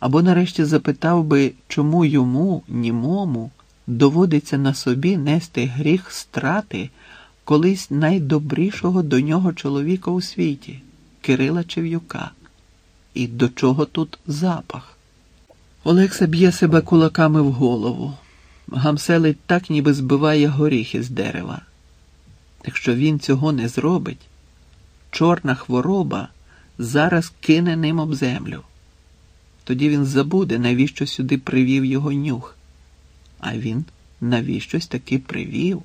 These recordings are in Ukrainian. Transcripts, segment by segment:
Або нарешті запитав би, чому йому, німому, доводиться на собі нести гріх страти колись найдобрішого до нього чоловіка у світі Кирила Чев'юка. І до чого тут запах? Олекса б'є себе кулаками в голову, гамселить так, ніби збиває горіхи з дерева. Якщо він цього не зробить, чорна хвороба зараз кине ним об землю. Тоді він забуде, навіщо сюди привів його нюх. А він навіщось таки привів.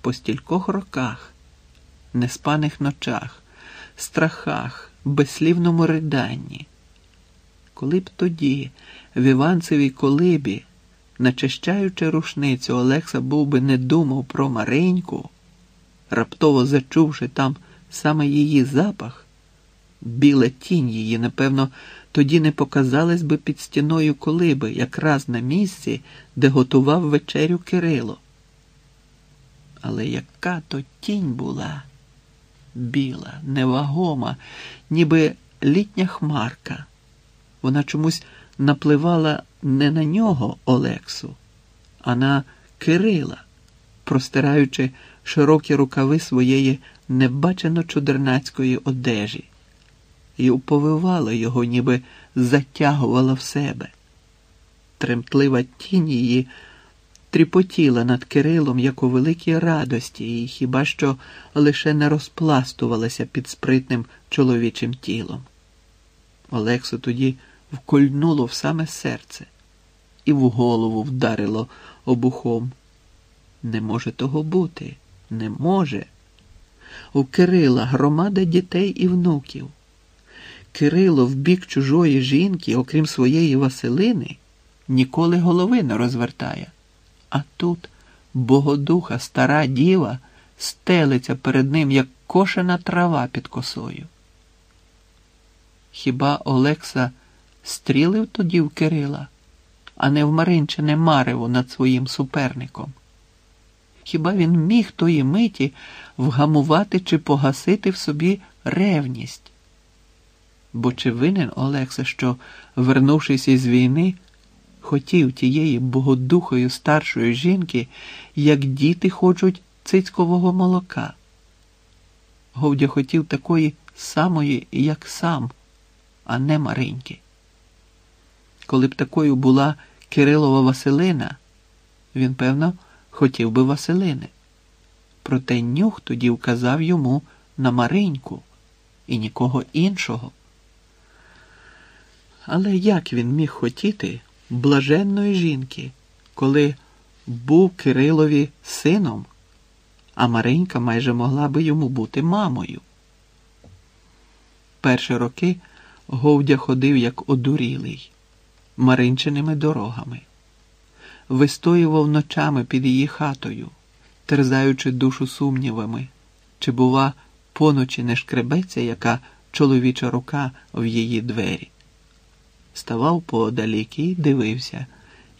По стількох роках, неспаних ночах, страхах, безслівному риданні. Коли б тоді, в Іванцевій колибі, начищаючи рушницю, Олекса був би не думав про Мареньку, раптово зачувши там саме її запах, біла тінь її, напевно, тоді не показалась би під стіною колиби, якраз на місці, де готував вечерю Кирило. Але яка то тінь була біла, невагома, ніби літня хмарка. Вона чомусь напливала не на нього, Олексу, а на Кирила, простираючи широкі рукави своєї небачено чудернацької одежі, і уповивала його, ніби затягувала в себе. Тремтлива тінь її тріпотіла над Кирилом як у великій радості, і хіба що лише не розпластувалася під спритним чоловічим тілом. Олексу тоді вкольнуло в саме серце і в голову вдарило обухом. Не може того бути, не може. У Кирила громада дітей і внуків. Кирило в бік чужої жінки, окрім своєї Василини, ніколи голови не розвертає. А тут богодуха, стара діва, стелиться перед ним, як кошена трава під косою. Хіба Олекса стрілив тоді в Кирила, а не в Маринчине Мареву над своїм суперником? Хіба він міг тої миті вгамувати чи погасити в собі ревність? Бо чи винен Олекса, що, вернувшись із війни, хотів тієї богодухою старшої жінки, як діти хочуть цицькового молока? Говдя хотів такої самої, як сам, а не Мариньки. Коли б такою була Кирилова Василина, він, певно, хотів би Василини. Проте нюх тоді вказав йому на Мариньку і нікого іншого. Але як він міг хотіти блаженної жінки, коли був Кирилові сином, а Маринька майже могла би йому бути мамою? Перші роки Говдя ходив як одурілий, маринчиними дорогами, вистоював ночами під її хатою, терзаючи душу сумнівами, чи, бува, поночі не шкребеться яка чоловіча рука в її двері. Ставав поодалік і дивився,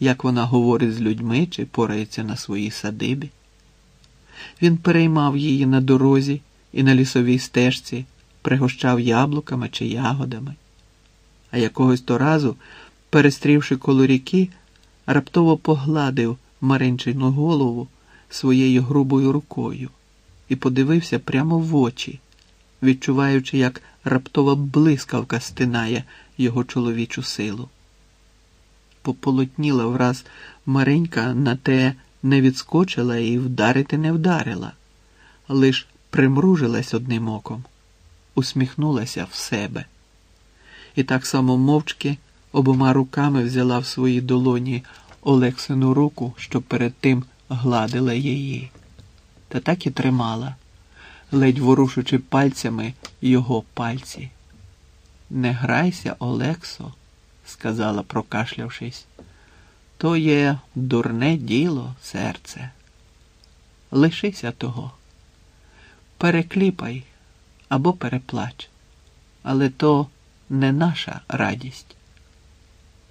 як вона говорить з людьми чи порається на своїй садибі. Він переймав її на дорозі і на лісовій стежці пригощав яблуками чи ягодами, а якогось то разу, перестрівши коло ріки, раптово погладив Маринчину голову своєю грубою рукою і подивився прямо в очі, відчуваючи, як раптова блискавка стинає його чоловічу силу. Пополотніла враз Маринька на те не відскочила і вдарити не вдарила, лиш примружилась одним оком усміхнулася в себе. І так само мовчки обома руками взяла в свої долоні Олексину руку, що перед тим гладила її, та так і тримала, ледь ворушучи пальцями його пальці. Не грайся, Олексо, сказала, прокашлявшись, то є дурне діло, серце. Лишися того, перекліпай або переплач. Але то не наша радість.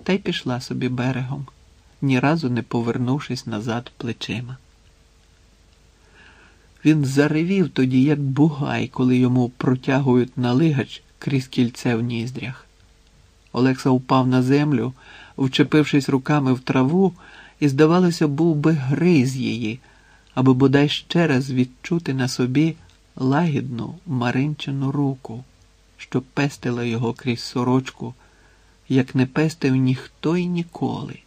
Та й пішла собі берегом, ні разу не повернувшись назад плечима. Він заревів тоді, як бугай, коли йому протягують налигач крізь кільце в ніздрях. Олекса впав на землю, вчепившись руками в траву, і, здавалося, був би гриз її, аби бодай ще раз відчути на собі лагідну маринчину руку, що пестила його крізь сорочку, як не пестив ніхто й ніколи.